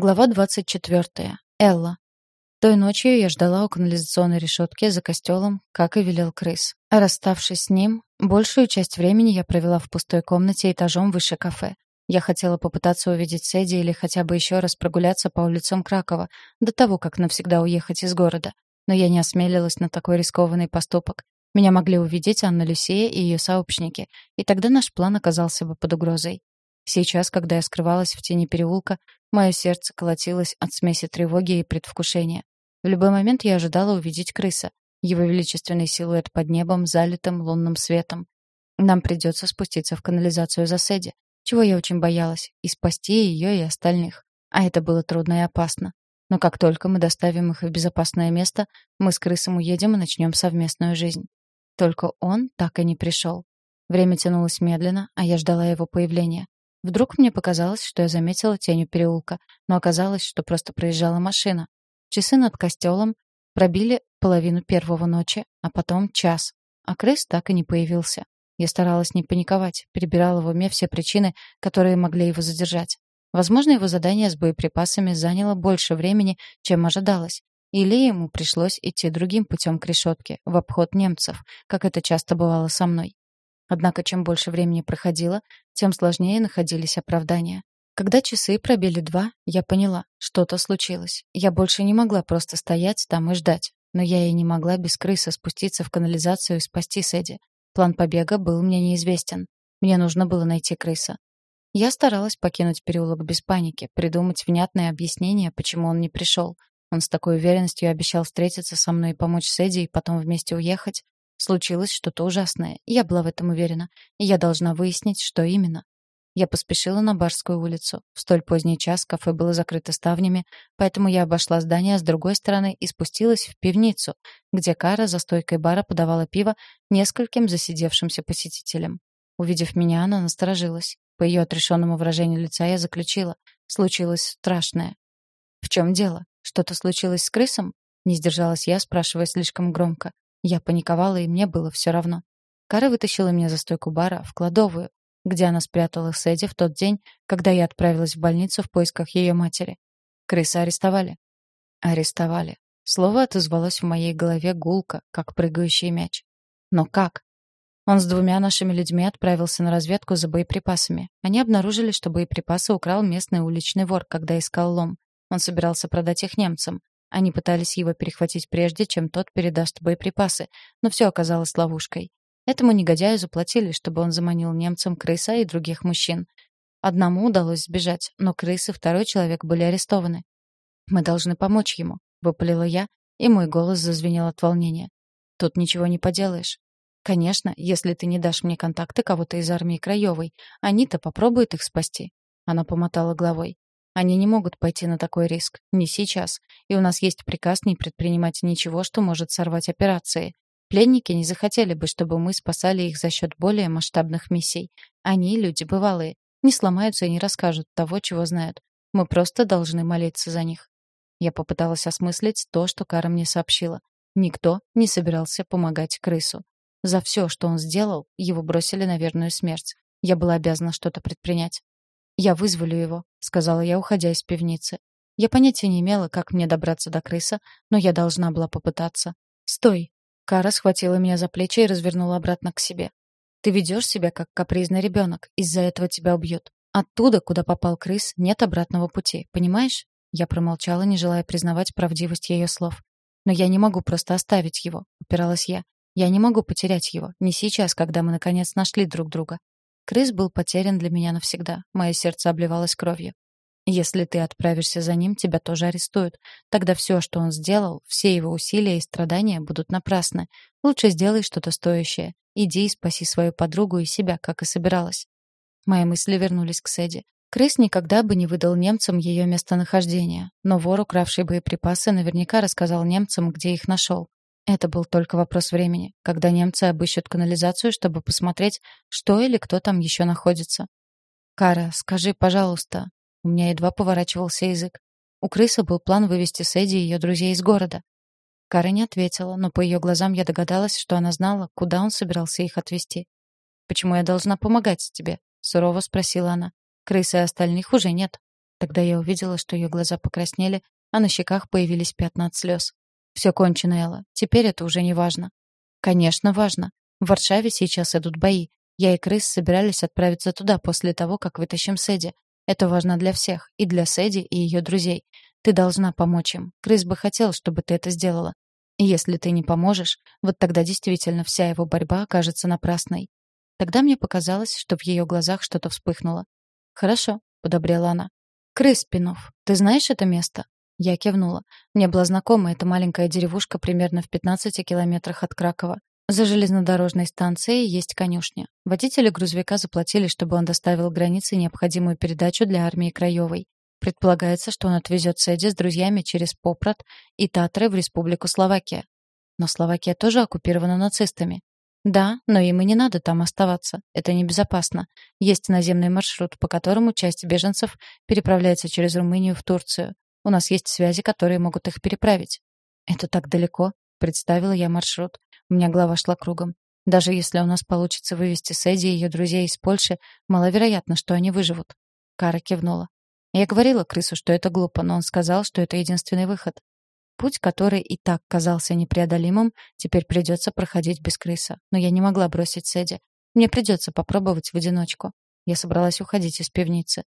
Глава 24. Элла. Той ночью я ждала у канализационной решетки за костелом, как и велел крыс. А расставшись с ним, большую часть времени я провела в пустой комнате этажом выше кафе. Я хотела попытаться увидеть Сэдди или хотя бы еще раз прогуляться по улицам Кракова до того, как навсегда уехать из города. Но я не осмелилась на такой рискованный поступок. Меня могли увидеть Анна Люсия и ее сообщники, и тогда наш план оказался бы под угрозой. Сейчас, когда я скрывалась в тени переулка, мое сердце колотилось от смеси тревоги и предвкушения. В любой момент я ожидала увидеть крыса, его величественный силуэт под небом, залитым лунным светом. Нам придется спуститься в канализацию за Сэдди, чего я очень боялась, и спасти ее и остальных. А это было трудно и опасно. Но как только мы доставим их в безопасное место, мы с крысом уедем и начнем совместную жизнь. Только он так и не пришел. Время тянулось медленно, а я ждала его появления. Вдруг мне показалось, что я заметила тень у переулка, но оказалось, что просто проезжала машина. Часы над костелом пробили половину первого ночи, а потом час. А крыс так и не появился. Я старалась не паниковать, перебирала в уме все причины, которые могли его задержать. Возможно, его задание с боеприпасами заняло больше времени, чем ожидалось. Или ему пришлось идти другим путем к решетке, в обход немцев, как это часто бывало со мной. Однако чем больше времени проходило, тем сложнее находились оправдания. Когда часы пробили два, я поняла, что-то случилось. Я больше не могла просто стоять там и ждать. Но я и не могла без крыса спуститься в канализацию и спасти Сэдди. План побега был мне неизвестен. Мне нужно было найти крыса. Я старалась покинуть переулок без паники, придумать внятное объяснение, почему он не пришел. Он с такой уверенностью обещал встретиться со мной и помочь Сэдди и потом вместе уехать. Случилось что-то ужасное, я была в этом уверена, и я должна выяснить, что именно. Я поспешила на Барскую улицу. В столь поздний час кафе было закрыто ставнями, поэтому я обошла здание с другой стороны и спустилась в пивницу, где Кара за стойкой бара подавала пиво нескольким засидевшимся посетителям. Увидев меня, она насторожилась. По ее отрешенному выражению лица я заключила. Случилось страшное. «В чем дело? Что-то случилось с крысом?» Не сдержалась я, спрашивая слишком громко. Я паниковала, и мне было все равно. Кара вытащила меня за стойку бара в кладовую, где она спрятала Сэдди в тот день, когда я отправилась в больницу в поисках ее матери. Крыса арестовали. Арестовали. Слово отозвалось в моей голове гулко, как прыгающий мяч. Но как? Он с двумя нашими людьми отправился на разведку за боеприпасами. Они обнаружили, что боеприпасы украл местный уличный вор, когда искал лом. Он собирался продать их немцам. Они пытались его перехватить прежде, чем тот передаст боеприпасы, но все оказалось ловушкой. Этому негодяю заплатили, чтобы он заманил немцам крыса и других мужчин. Одному удалось сбежать, но крыс и второй человек были арестованы. «Мы должны помочь ему», — выпалила я, и мой голос зазвенел от волнения. «Тут ничего не поделаешь. Конечно, если ты не дашь мне контакты кого-то из армии Краевой, они-то попробуют их спасти». Она помотала головой. Они не могут пойти на такой риск. Не сейчас. И у нас есть приказ не предпринимать ничего, что может сорвать операции. Пленники не захотели бы, чтобы мы спасали их за счет более масштабных миссий. Они люди бывалые. Не сломаются и не расскажут того, чего знают. Мы просто должны молиться за них. Я попыталась осмыслить то, что Кара мне сообщила. Никто не собирался помогать крысу. За все, что он сделал, его бросили на верную смерть. Я была обязана что-то предпринять. «Я вызволю его», — сказала я, уходя из пивницы. Я понятия не имела, как мне добраться до крыса, но я должна была попытаться. «Стой!» Кара схватила меня за плечи и развернула обратно к себе. «Ты ведешь себя, как капризный ребенок. Из-за этого тебя убьют. Оттуда, куда попал крыс, нет обратного пути. Понимаешь?» Я промолчала, не желая признавать правдивость ее слов. «Но я не могу просто оставить его», — упиралась я. «Я не могу потерять его. Не сейчас, когда мы, наконец, нашли друг друга. Крыс был потерян для меня навсегда. Мое сердце обливалось кровью. Если ты отправишься за ним, тебя тоже арестуют. Тогда все, что он сделал, все его усилия и страдания будут напрасны. Лучше сделай что-то стоящее. Иди и спаси свою подругу и себя, как и собиралась. Мои мысли вернулись к Сэдди. Крыс никогда бы не выдал немцам ее местонахождение, но вор, укравший боеприпасы, наверняка рассказал немцам, где их нашел. Это был только вопрос времени, когда немцы обыщут канализацию, чтобы посмотреть, что или кто там еще находится. «Кара, скажи, пожалуйста». У меня едва поворачивался язык. У крысы был план вывести Сэдди и ее друзей из города. Кара не ответила, но по ее глазам я догадалась, что она знала, куда он собирался их отвезти. «Почему я должна помогать тебе?» — сурово спросила она. «Крысы и остальных уже нет». Тогда я увидела, что ее глаза покраснели, а на щеках появились пятна от слез. Все кончено, Элла. Теперь это уже не важно. Конечно, важно. В Варшаве сейчас идут бои. Я и Крыс собирались отправиться туда после того, как вытащим Сэдди. Это важно для всех, и для Сэдди, и ее друзей. Ты должна помочь им. Крыс бы хотел, чтобы ты это сделала. И если ты не поможешь, вот тогда действительно вся его борьба окажется напрасной. Тогда мне показалось, что в ее глазах что-то вспыхнуло. «Хорошо», — подобрела она. «Крыспинов, ты знаешь это место?» Я кивнула. Мне была знакома эта маленькая деревушка примерно в 15 километрах от Кракова. За железнодорожной станцией есть конюшня. Водители грузовика заплатили, чтобы он доставил границы необходимую передачу для армии Краевой. Предполагается, что он отвезет Сэдди с друзьями через Попрат и Татры в Республику Словакия. Но Словакия тоже оккупирована нацистами. Да, но им и не надо там оставаться. Это небезопасно. Есть наземный маршрут, по которому часть беженцев переправляется через Румынию в Турцию. У нас есть связи, которые могут их переправить. Это так далеко, представила я маршрут. У меня голова шла кругом. Даже если у нас получится вывести Сэдди и ее друзей из Польши, маловероятно, что они выживут. Кара кивнула. Я говорила крысу, что это глупо, но он сказал, что это единственный выход. Путь, который и так казался непреодолимым, теперь придется проходить без крыса. Но я не могла бросить Сэдди. Мне придется попробовать в одиночку. Я собралась уходить из пивницы.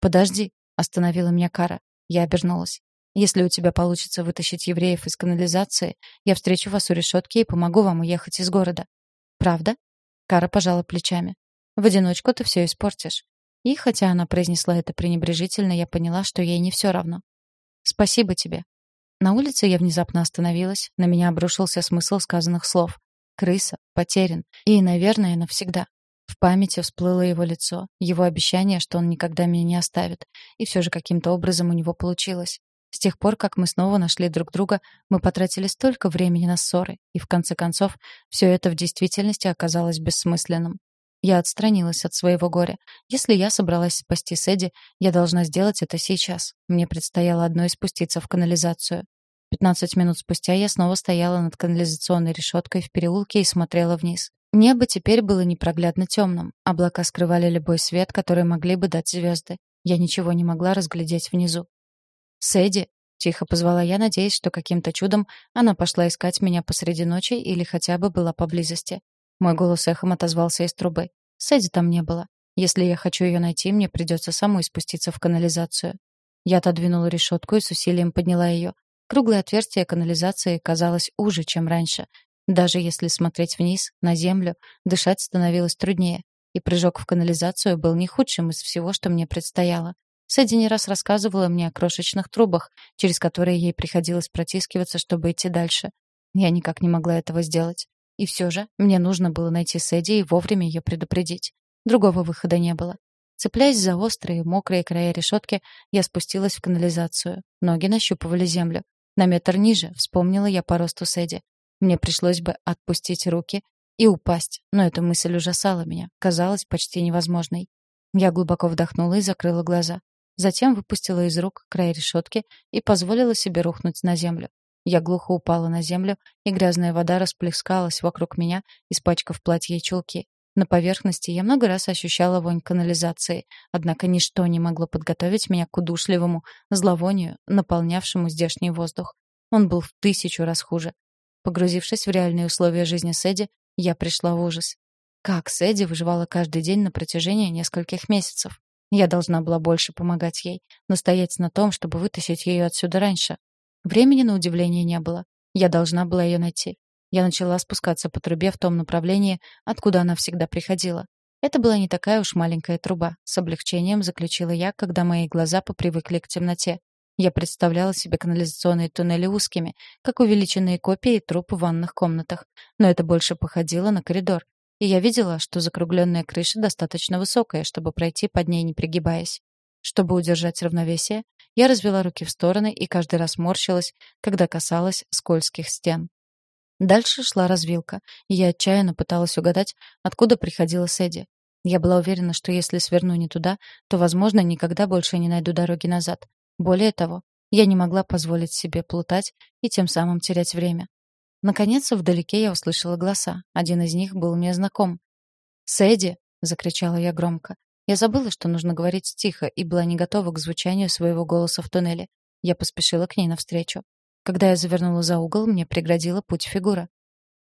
«Подожди», — остановила меня Кара. Я обернулась. Если у тебя получится вытащить евреев из канализации, я встречу вас у решетки и помогу вам уехать из города. Правда? Кара пожала плечами. В одиночку ты все испортишь. И хотя она произнесла это пренебрежительно, я поняла, что ей не все равно. Спасибо тебе. На улице я внезапно остановилась, на меня обрушился смысл сказанных слов. Крыса потерян, и, наверное, навсегда. В памяти всплыло его лицо, его обещание, что он никогда меня не оставит. И все же каким-то образом у него получилось. С тех пор, как мы снова нашли друг друга, мы потратили столько времени на ссоры, и в конце концов, все это в действительности оказалось бессмысленным. Я отстранилась от своего горя. Если я собралась спасти Сэдди, я должна сделать это сейчас. Мне предстояло одной спуститься в канализацию. Пятнадцать минут спустя я снова стояла над канализационной решеткой в переулке и смотрела вниз. Небо теперь было непроглядно темным. Облака скрывали любой свет, который могли бы дать звезды. Я ничего не могла разглядеть внизу. «Сэдди!» — тихо позвала я, надеясь, что каким-то чудом она пошла искать меня посреди ночи или хотя бы была поблизости. Мой голос эхом отозвался из трубы. Сэдди там не было. Если я хочу ее найти, мне придется самой спуститься в канализацию. Я отодвинула решетку и с усилием подняла ее. Круглое отверстие канализации казалось уже, чем раньше, даже если смотреть вниз, на землю, дышать становилось труднее. И прыжок в канализацию был не худшим из всего, что мне предстояло. Сэдди не раз рассказывала мне о крошечных трубах, через которые ей приходилось протискиваться, чтобы идти дальше. Я никак не могла этого сделать. И все же мне нужно было найти Сэдди и вовремя ее предупредить. Другого выхода не было. Цепляясь за острые, мокрые края решетки, я спустилась в канализацию. Ноги нащупывали землю. На метр ниже вспомнила я по росту Сэдди. Мне пришлось бы отпустить руки и упасть, но эта мысль ужасала меня, казалась почти невозможной. Я глубоко вдохнула и закрыла глаза. Затем выпустила из рук край решетки и позволила себе рухнуть на землю. Я глухо упала на землю, и грязная вода расплескалась вокруг меня, испачкав платье и чулки. На поверхности я много раз ощущала вонь канализации, однако ничто не могло подготовить меня к удушливому зловонию, наполнявшему здешний воздух. Он был в тысячу раз хуже. Погрузившись в реальные условия жизни Сэдди, я пришла в ужас. Как Сэдди выживала каждый день на протяжении нескольких месяцев? Я должна была больше помогать ей, настоять на том, чтобы вытащить ее отсюда раньше. Времени на удивление не было. Я должна была ее найти. Я начала спускаться по трубе в том направлении, откуда она всегда приходила. Это была не такая уж маленькая труба, с облегчением заключила я, когда мои глаза попривыкли к темноте. Я представляла себе канализационные туннели узкими, как увеличенные копии труб в ванных комнатах. Но это больше походило на коридор. И я видела, что закругленная крыша достаточно высокая, чтобы пройти под ней, не пригибаясь. Чтобы удержать равновесие, я развела руки в стороны и каждый раз морщилась, когда касалась скользких стен. Дальше шла развилка, и я отчаянно пыталась угадать, откуда приходила Сэдди. Я была уверена, что если сверну не туда, то, возможно, никогда больше не найду дороги назад. Более того, я не могла позволить себе плутать и тем самым терять время. Наконец, вдалеке я услышала голоса. Один из них был мне знаком. «Сэдди!» — закричала я громко. Я забыла, что нужно говорить тихо, и была не готова к звучанию своего голоса в туннеле. Я поспешила к ней навстречу. Когда я завернула за угол, мне преградила путь фигура.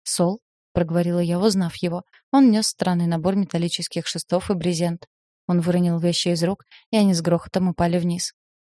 «Сол?» — проговорила я, узнав его. Он нес странный набор металлических шестов и брезент. Он выронил вещи из рук, и они с грохотом упали вниз.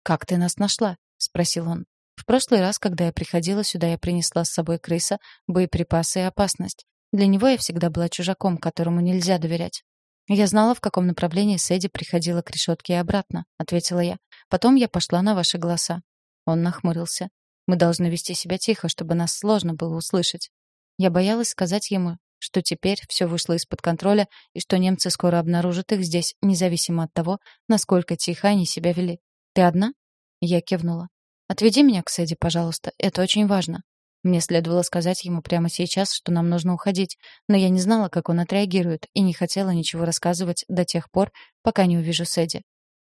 «Как ты нас нашла?» — спросил он. В прошлый раз, когда я приходила сюда, я принесла с собой крыса, боеприпасы и опасность. Для него я всегда была чужаком, которому нельзя доверять. «Я знала, в каком направлении Сэдди приходила к решетке и обратно», — ответила я. «Потом я пошла на ваши голоса». Он нахмурился. Мы должны вести себя тихо, чтобы нас сложно было услышать. Я боялась сказать ему, что теперь все вышло из-под контроля и что немцы скоро обнаружат их здесь, независимо от того, насколько тихо они себя вели. «Ты одна?» Я кивнула. «Отведи меня к Сэдди, пожалуйста. Это очень важно». Мне следовало сказать ему прямо сейчас, что нам нужно уходить, но я не знала, как он отреагирует, и не хотела ничего рассказывать до тех пор, пока не увижу Сэдди.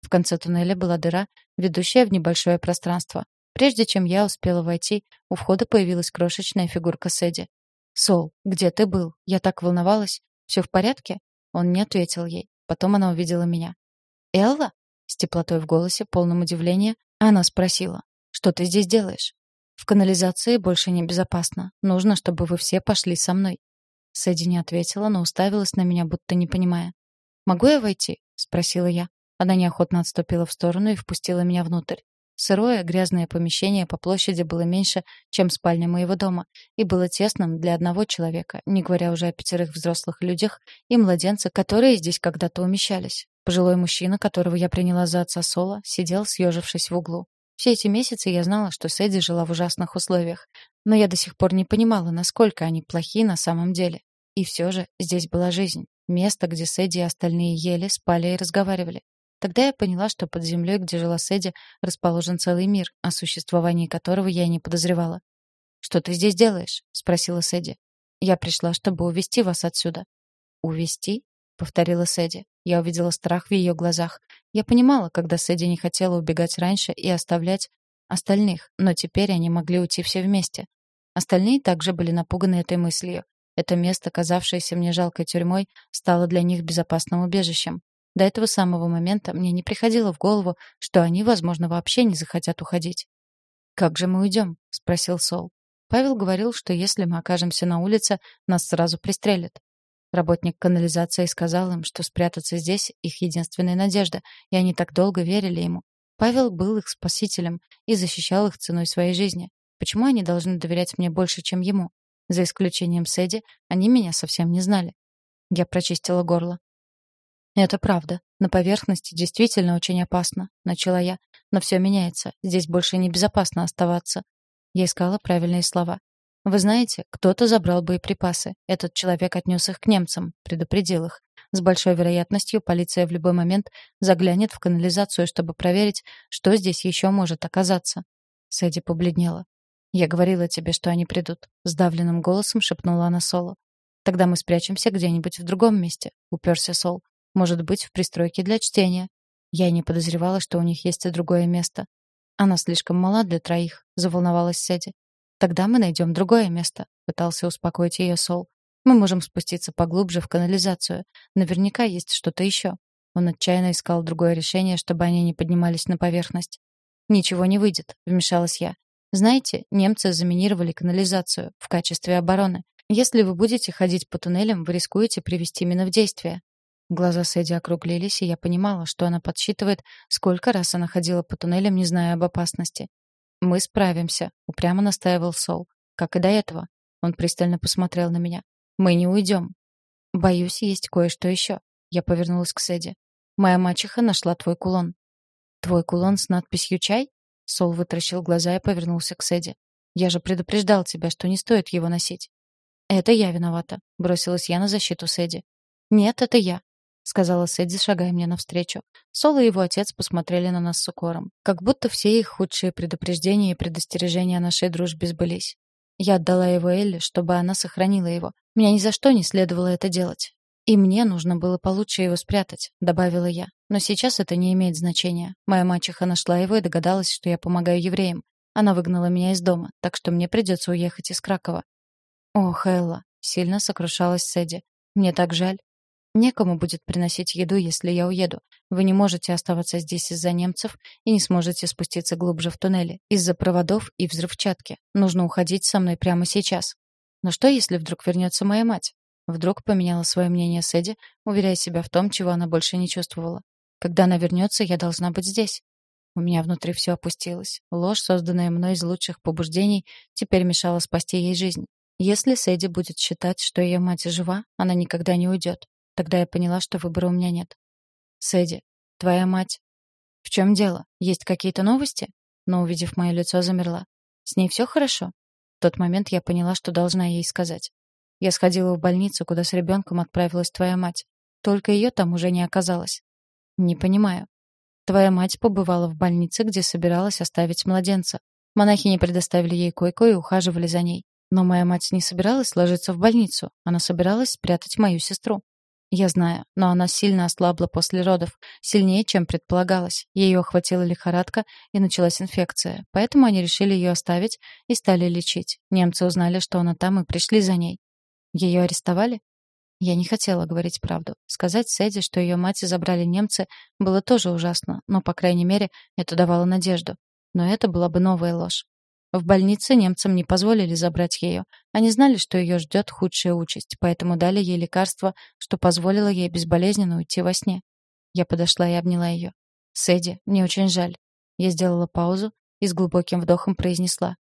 В конце туннеля была дыра, ведущая в небольшое пространство. Прежде чем я успела войти, у входа появилась крошечная фигурка Сэдди. «Сол, где ты был? Я так волновалась. Все в порядке?» Он не ответил ей. Потом она увидела меня. «Элла?» Теплотой в голосе, полным удивления, она спросила. «Что ты здесь делаешь?» «В канализации больше небезопасно. Нужно, чтобы вы все пошли со мной». Сэдди не ответила, но уставилась на меня, будто не понимая. «Могу я войти?» — спросила я. Она неохотно отступила в сторону и впустила меня внутрь. Сырое, грязное помещение по площади было меньше, чем спальня моего дома, и было тесным для одного человека, не говоря уже о пятерых взрослых людях и младенцах, которые здесь когда-то умещались. Пожилой мужчина, которого я приняла за отца Соло, сидел, съежившись в углу. Все эти месяцы я знала, что Сэдди жила в ужасных условиях, но я до сих пор не понимала, насколько они плохи на самом деле. И все же здесь была жизнь, место, где Сэдди и остальные ели, спали и разговаривали. Тогда я поняла, что под землей, где жила Сэдди, расположен целый мир, о существовании которого я не подозревала. «Что ты здесь делаешь?» — спросила Сэдди. «Я пришла, чтобы увести вас отсюда». «Увести?» — повторила Сэдди. Я увидела страх в ее глазах. Я понимала, когда Сэдди не хотела убегать раньше и оставлять остальных, но теперь они могли уйти все вместе. Остальные также были напуганы этой мыслью. Это место, казавшееся мне жалкой тюрьмой, стало для них безопасным убежищем. До этого самого момента мне не приходило в голову, что они, возможно, вообще не захотят уходить. «Как же мы уйдем?» — спросил Сол. Павел говорил, что если мы окажемся на улице, нас сразу пристрелят. Работник канализации сказал им, что спрятаться здесь — их единственная надежда, и они так долго верили ему. Павел был их спасителем и защищал их ценой своей жизни. Почему они должны доверять мне больше, чем ему? За исключением Сэдди, они меня совсем не знали. Я прочистила горло. «Это правда. На поверхности действительно очень опасно», — начала я. «Но все меняется. Здесь больше небезопасно оставаться». Я искала правильные слова. «Вы знаете, кто-то забрал боеприпасы. Этот человек отнес их к немцам, предупредил их. С большой вероятностью полиция в любой момент заглянет в канализацию, чтобы проверить, что здесь еще может оказаться». Сэдди побледнела. «Я говорила тебе, что они придут», — сдавленным голосом шепнула она Соло. «Тогда мы спрячемся где-нибудь в другом месте», — уперся Сол. Может быть, в пристройке для чтения. Я не подозревала, что у них есть и другое место. Она слишком мала для троих, заволновалась Сэдди. Тогда мы найдем другое место, пытался успокоить ее Сол. Мы можем спуститься поглубже в канализацию. Наверняка есть что-то еще. Он отчаянно искал другое решение, чтобы они не поднимались на поверхность. «Ничего не выйдет», — вмешалась я. «Знаете, немцы заминировали канализацию в качестве обороны. Если вы будете ходить по туннелям, вы рискуете привести мины в действие. Глаза Сэдди округлились, и я понимала, что она подсчитывает, сколько раз она ходила по туннелям, не зная об опасности. «Мы справимся», — упрямо настаивал Сол. «Как и до этого». Он пристально посмотрел на меня. «Мы не уйдем». «Боюсь, есть кое-что еще». Я повернулась к Сэдди. «Моя мачеха нашла твой кулон». «Твой кулон с надписью «Чай»?» Сол вытаращил глаза и повернулся к Сэдди. «Я же предупреждал тебя, что не стоит его носить». «Это я виновата», — бросилась я на защиту Сэдди. «Нет, это я. — сказала Сэдди, шагая мне навстречу. Соло и его отец посмотрели на нас с укором. Как будто все их худшие предупреждения и предостережения о нашей дружбе сбылись. Я отдала его Элли, чтобы она сохранила его. Меня ни за что не следовало это делать. «И мне нужно было получше его спрятать», — добавила я. «Но сейчас это не имеет значения. Моя мачеха нашла его и догадалась, что я помогаю евреям. Она выгнала меня из дома, так что мне придется уехать из Кракова». «Ох, Элла», — сильно сокрушалась Сэдди. «Мне так жаль. Некому будет приносить еду, если я уеду. Вы не можете оставаться здесь из-за немцев и не сможете спуститься глубже в туннели из-за проводов и взрывчатки. Нужно уходить со мной прямо сейчас. Но что, если вдруг вернется моя мать? Вдруг поменяла свое мнение Сэдди, уверяя себя в том, чего она больше не чувствовала. Когда она вернется, я должна быть здесь. У меня внутри все опустилось. Ложь, созданная мной из лучших побуждений, теперь мешала спасти ей жизнь. Если Сэдди будет считать, что ее мать жива, она никогда не уйдет. Тогда я поняла, что выбора у меня нет. Сэдди, твоя мать... В чем дело? Есть какие-то новости? Но, увидев мое лицо, замерла. С ней все хорошо? В тот момент я поняла, что должна ей сказать. Я сходила в больницу, куда с ребенком отправилась твоя мать. Только ее там уже не оказалось. Не понимаю. Твоя мать побывала в больнице, где собиралась оставить младенца. Монахи не предоставили ей койку и ухаживали за ней. Но моя мать не собиралась ложиться в больницу. Она собиралась спрятать мою сестру. Я знаю, но она сильно ослабла после родов, сильнее, чем предполагалось. Ее охватила лихорадка и началась инфекция, поэтому они решили ее оставить и стали лечить. Немцы узнали, что она там, и пришли за ней. Ее арестовали? Я не хотела говорить правду. Сказать Сэдди, что ее мать забрали немцы, было тоже ужасно, но, по крайней мере, это давало надежду. Но это была бы новая ложь. В больнице немцам не позволили забрать ее. Они знали, что ее ждет худшая участь, поэтому дали ей лекарство, что позволило ей безболезненно уйти во сне. Я подошла и обняла ее. «Сэдди, мне очень жаль». Я сделала паузу и с глубоким вдохом произнесла.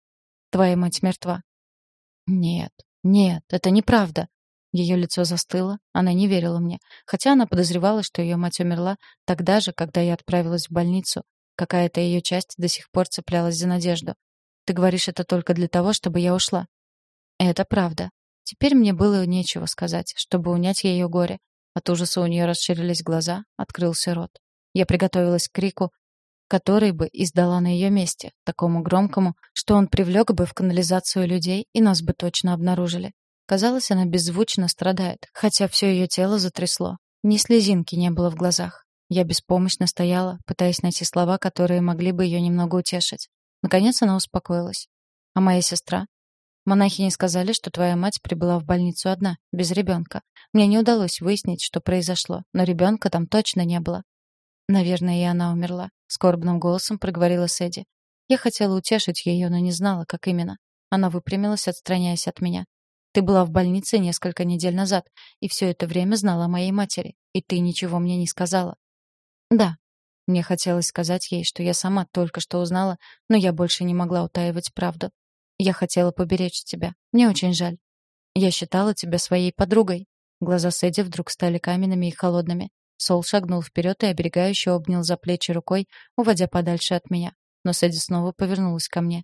«Твоя мать мертва». «Нет, нет, это неправда». Ее лицо застыло, она не верила мне, хотя она подозревала, что ее мать умерла тогда же, когда я отправилась в больницу. Какая-то ее часть до сих пор цеплялась за надежду. Ты говоришь это только для того, чтобы я ушла. Это правда. Теперь мне было нечего сказать, чтобы унять ее горе. От ужаса у нее расширились глаза, открылся рот. Я приготовилась к крику, который бы издала на ее месте, такому громкому, что он привлек бы в канализацию людей, и нас бы точно обнаружили. Казалось, она беззвучно страдает, хотя все ее тело затрясло. Ни слезинки не было в глазах. Я беспомощно стояла, пытаясь найти слова, которые могли бы ее немного утешить. Наконец она успокоилась. А моя сестра? Монахини сказали, что твоя мать прибыла в больницу одна, без ребенка. Мне не удалось выяснить, что произошло, но ребенка там точно не было. Наверное, и она умерла, скорбным голосом проговорила Сэдди. Я хотела утешить ее, но не знала, как именно. Она выпрямилась, отстраняясь от меня. Ты была в больнице несколько недель назад, и все это время знала о моей матери, и ты ничего мне не сказала. Да, мне хотелось сказать ей, что я сама только что узнала, но я больше не могла утаивать правду. Я хотела поберечь тебя. Мне очень жаль. Я считала тебя своей подругой. Глаза Сэдди вдруг стали каменными и холодными. Сол шагнул вперед и оберегающе обнял за плечи рукой, уводя подальше от меня. Но Сэдди снова повернулась ко мне.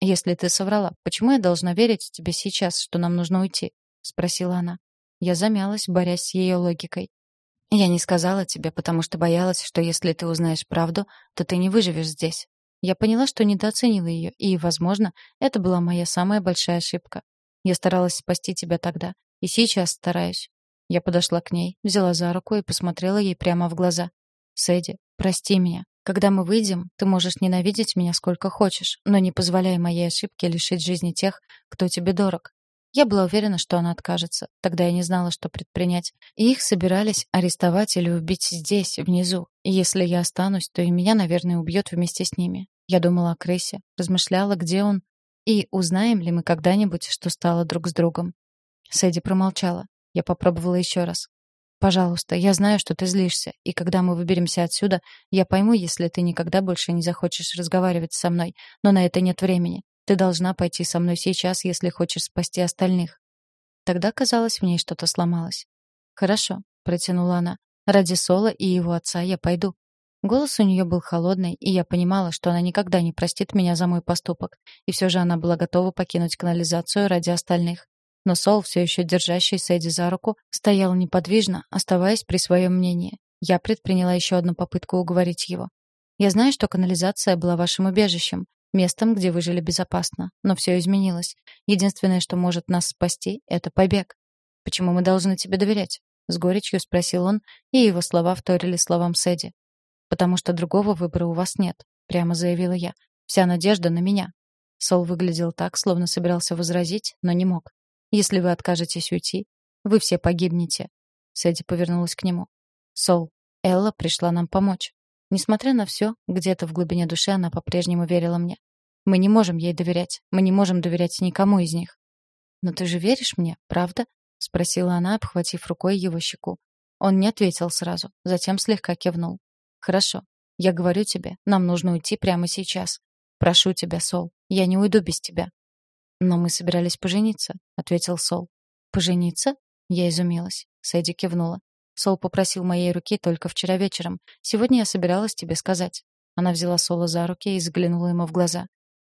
«Если ты соврала, почему я должна верить тебе сейчас, что нам нужно уйти?» — спросила она. Я замялась, борясь с ее логикой. Я не сказала тебе, потому что боялась, что если ты узнаешь правду, то ты не выживешь здесь. Я поняла, что недооценила ее, и, возможно, это была моя самая большая ошибка. Я старалась спасти тебя тогда, и сейчас стараюсь. Я подошла к ней, взяла за руку и посмотрела ей прямо в глаза. «Сэдди, прости меня. Когда мы выйдем, ты можешь ненавидеть меня сколько хочешь, но не позволяй моей ошибке лишить жизни тех, кто тебе дорог. Я была уверена, что она откажется. Тогда я не знала, что предпринять. И их собирались арестовать или убить здесь, внизу. И если я останусь, то и меня, наверное, убьет вместе с ними. Я думала о крысе, размышляла, где он, и узнаем ли мы когда-нибудь, что стало друг с другом. Сэдди промолчала. Я попробовала еще раз. «Пожалуйста, я знаю, что ты злишься, и когда мы выберемся отсюда, я пойму, если ты никогда больше не захочешь разговаривать со мной, но на это нет времени. Ты должна пойти со мной сейчас, если хочешь спасти остальных. Тогда, казалось, в ней что-то сломалось. Хорошо, протянула она. Ради Сола и его отца я пойду. Голос у нее был холодный, и я понимала, что она никогда не простит меня за мой поступок, и все же она была готова покинуть канализацию ради остальных. Но Сол, все еще держащий Сэдди за руку, стоял неподвижно, оставаясь при своем мнении. Я предприняла еще одну попытку уговорить его. «Я знаю, что канализация была вашим убежищем, местом, где вы жили безопасно. Но все изменилось. Единственное, что может нас спасти, это побег. Почему мы должны тебе доверять? С горечью спросил он, и его слова вторили словам Сэдди. «Потому что другого выбора у вас нет», — прямо заявила я. «Вся надежда на меня». Сол выглядел так, словно собирался возразить, но не мог. «Если вы откажетесь уйти, вы все погибнете». Сэдди повернулась к нему. «Сол, Элла пришла нам помочь. Несмотря на все, где-то в глубине души она по-прежнему верила мне. Мы не можем ей доверять. Мы не можем доверять никому из них. «Но ты же веришь мне, правда?» — спросила она, обхватив рукой его щеку. Он не ответил сразу, затем слегка кивнул. «Хорошо. Я говорю тебе, нам нужно уйти прямо сейчас. Прошу тебя, Сол, я не уйду без тебя». «Но мы собирались пожениться», — ответил Сол. «Пожениться?» — я изумилась. Сэдди кивнула. Сол попросил моей руки только вчера вечером. Сегодня я собиралась тебе сказать. Она взяла Сола за руки и заглянула ему в глаза.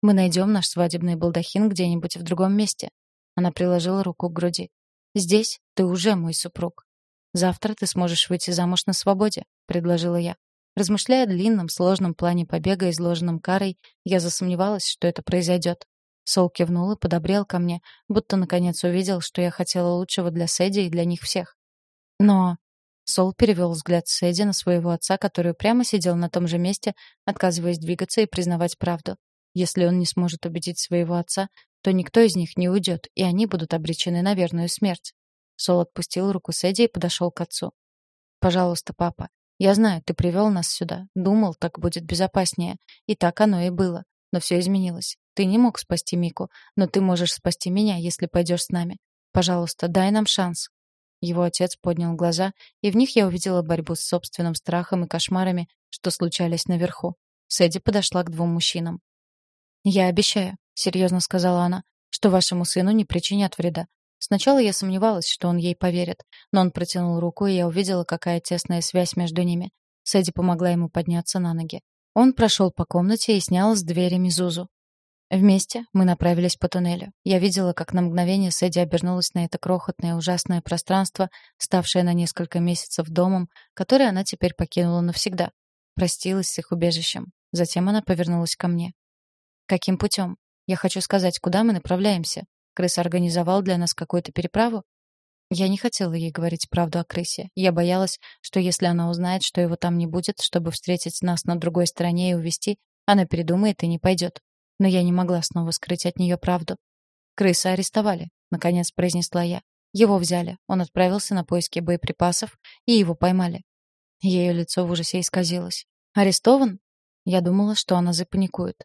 Мы найдем наш свадебный балдахин где-нибудь в другом месте. Она приложила руку к груди. Здесь ты уже мой супруг. Завтра ты сможешь выйти замуж на свободе, предложила я. Размышляя о длинном, сложном плане побега, изложенном Карой, я засомневалась, что это произойдет. Сол кивнул и подобрел ко мне, будто наконец увидел, что я хотела лучшего для Сэдди и для них всех. Но Сол перевел взгляд Сэдди на своего отца, который прямо сидел на том же месте, отказываясь двигаться и признавать правду. Если он не сможет убедить своего отца, то никто из них не уйдет, и они будут обречены на верную смерть. Сол отпустил руку Сэдди и подошел к отцу. «Пожалуйста, папа, я знаю, ты привел нас сюда, думал, так будет безопаснее. И так оно и было. Но все изменилось. Ты не мог спасти Мику, но ты можешь спасти меня, если пойдешь с нами. Пожалуйста, дай нам шанс. Его отец поднял глаза, и в них я увидела борьбу с собственным страхом и кошмарами, что случались наверху. Сэдди подошла к двум мужчинам. «Я обещаю», — серьезно сказала она, «что вашему сыну не причинят вреда. Сначала я сомневалась, что он ей поверит, но он протянул руку, и я увидела, какая тесная связь между ними. Сэдди помогла ему подняться на ноги. Он прошел по комнате и снял с двери Мизузу. Вместе мы направились по туннелю. Я видела, как на мгновение Сэдди обернулась на это крохотное ужасное пространство, ставшее на несколько месяцев домом, который она теперь покинула навсегда. Простилась с их убежищем. Затем она повернулась ко мне. «Каким путем? Я хочу сказать, куда мы направляемся? Крыс организовал для нас какую-то переправу?» Я не хотела ей говорить правду о крысе. Я боялась, что если она узнает, что его там не будет, чтобы встретить нас на другой стороне и увезти, она передумает и не пойдет но я не могла снова скрыть от нее правду. «Крыса арестовали», — наконец произнесла я. «Его взяли. Он отправился на поиски боеприпасов, и его поймали». Ее лицо в ужасе исказилось. «Арестован?» Я думала, что она запаникует.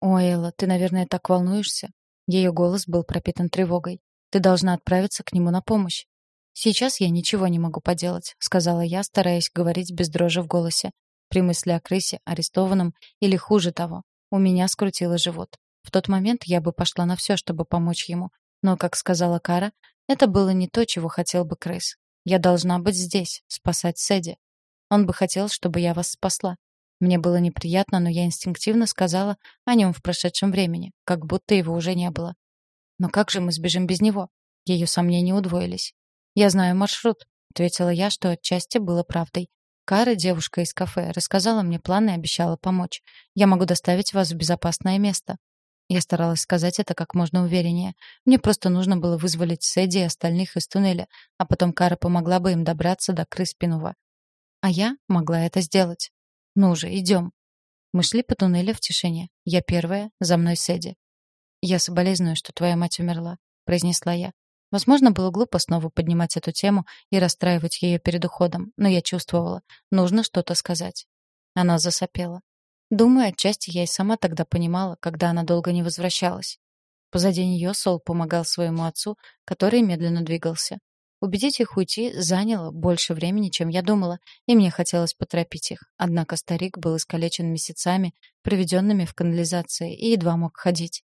«О, Элла, ты, наверное, так волнуешься?» Ее голос был пропитан тревогой. «Ты должна отправиться к нему на помощь». «Сейчас я ничего не могу поделать», — сказала я, стараясь говорить без дрожи в голосе. При мысли о крысе, арестованном или, хуже того, у меня скрутило живот. В тот момент я бы пошла на все, чтобы помочь ему. Но, как сказала Кара, это было не то, чего хотел бы крыс. Я должна быть здесь, спасать Сэдди. Он бы хотел, чтобы я вас спасла. Мне было неприятно, но я инстинктивно сказала о нем в прошедшем времени, как будто его уже не было. Но как же мы сбежим без него? Ее сомнения удвоились. «Я знаю маршрут», — ответила я, что отчасти было правдой. Кара, девушка из кафе, рассказала мне план и обещала помочь. Я могу доставить вас в безопасное место. Я старалась сказать это как можно увереннее. Мне просто нужно было вызволить Сэдди и остальных из туннеля, а потом Кара помогла бы им добраться до крыс Пинува. А я могла это сделать. Ну же, идем. Мы шли по туннелю в тишине. Я первая, за мной Сэдди. «Я соболезную, что твоя мать умерла», — произнесла я. Возможно, было глупо снова поднимать эту тему и расстраивать ее перед уходом, но я чувствовала, нужно что-то сказать. Она засопела. Думаю, отчасти я и сама тогда понимала, когда она долго не возвращалась. Позади нее Сол помогал своему отцу, который медленно двигался. Убедить их уйти заняло больше времени, чем я думала, и мне хотелось поторопить их. Однако старик был искалечен месяцами, проведенными в канализации, и едва мог ходить.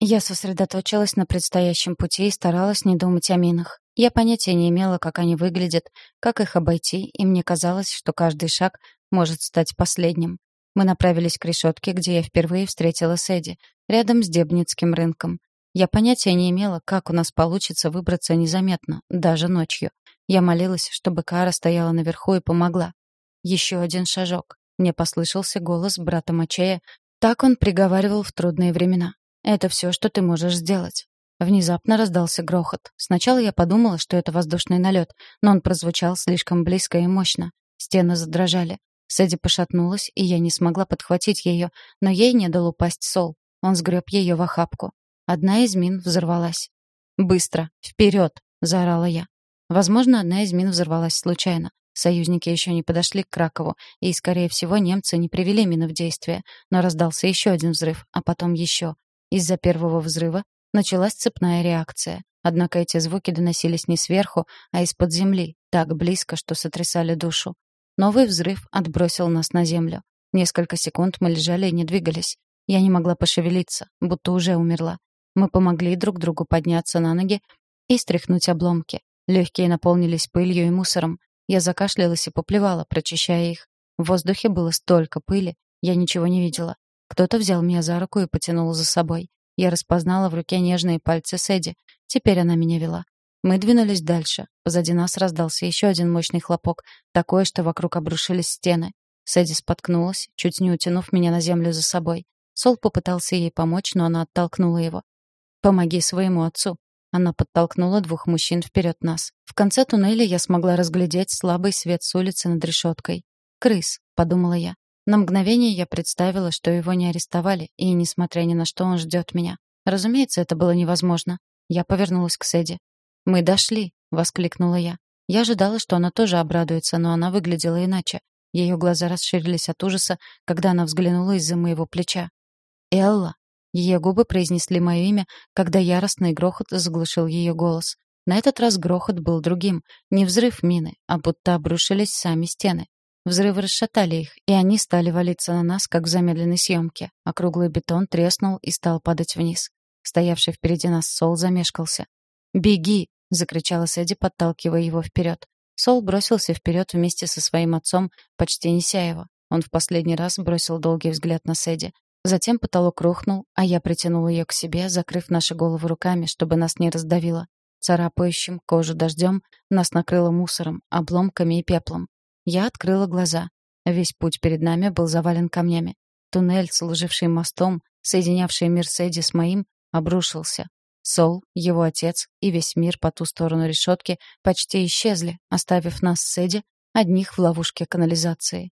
Я сосредоточилась на предстоящем пути и старалась не думать о минах. Я понятия не имела, как они выглядят, как их обойти, и мне казалось, что каждый шаг может стать последним. Мы направились к решетке, где я впервые встретила Сэдди, рядом с Дебницким рынком. Я понятия не имела, как у нас получится выбраться незаметно, даже ночью. Я молилась, чтобы Кара стояла наверху и помогла. Еще один шажок. Мне послышался голос брата Мачея. Так он приговаривал в трудные времена. Это все, что ты можешь сделать. Внезапно раздался грохот. Сначала я подумала, что это воздушный налет, но он прозвучал слишком близко и мощно. Стены задрожали. Сэдди пошатнулась, и я не смогла подхватить ее, но ей не дал упасть Сол. Он сгреб ее в охапку. Одна из мин взорвалась. «Быстро! Вперед!» — заорала я. Возможно, одна из мин взорвалась случайно. Союзники еще не подошли к Кракову, и, скорее всего, немцы не привели мины в действие. Но раздался еще один взрыв, а потом еще. Из-за первого взрыва началась цепная реакция. Однако эти звуки доносились не сверху, а из-под земли, так близко, что сотрясали душу. Новый взрыв отбросил нас на землю. Несколько секунд мы лежали и не двигались. Я не могла пошевелиться, будто уже умерла. Мы помогли друг другу подняться на ноги и стряхнуть обломки. Легкие наполнились пылью и мусором. Я закашлялась и поплевала, прочищая их. В воздухе было столько пыли, я ничего не видела. Кто-то взял меня за руку и потянул за собой. Я распознала в руке нежные пальцы Сэдди. Теперь она меня вела. Мы двинулись дальше. Позади нас раздался еще один мощный хлопок, такой, что вокруг обрушились стены. Сэдди споткнулась, чуть не утянув меня на землю за собой. Сол попытался ей помочь, но она оттолкнула его. «Помоги своему отцу». Она подтолкнула двух мужчин вперед нас. В конце туннеля я смогла разглядеть слабый свет с улицы над решеткой. «Крыс», — подумала я. На мгновение я представила, что его не арестовали, и, несмотря ни на что, он ждет меня. Разумеется, это было невозможно. Я повернулась к Сэдди. «Мы дошли!» — воскликнула я. Я ожидала, что она тоже обрадуется, но она выглядела иначе. Ее глаза расширились от ужаса, когда она взглянула из-за моего плеча. «Элла!» Ее губы произнесли мое имя, когда яростный грохот заглушил ее голос. На этот раз грохот был другим. Не взрыв мины, а будто обрушились сами стены. Взрывы расшатали их, и они стали валиться на нас, как в замедленной съемке. Округлый бетон треснул и стал падать вниз. Стоявший впереди нас Сол замешкался. «Беги!» — закричала Сэдди, подталкивая его вперед. Сол бросился вперед вместе со своим отцом, почти неся его. Он в последний раз бросил долгий взгляд на Сэдди. Затем потолок рухнул, а я притянула ее к себе, закрыв наши головы руками, чтобы нас не раздавило. Царапающим кожу дождем нас накрыло мусором, обломками и пеплом. Я открыла глаза. Весь путь перед нами был завален камнями. Туннель, служивший мостом, соединявший мир Сэдди с моим, обрушился. Сол, его отец и весь мир по ту сторону решетки почти исчезли, оставив нас с Эдди одних в ловушке канализации.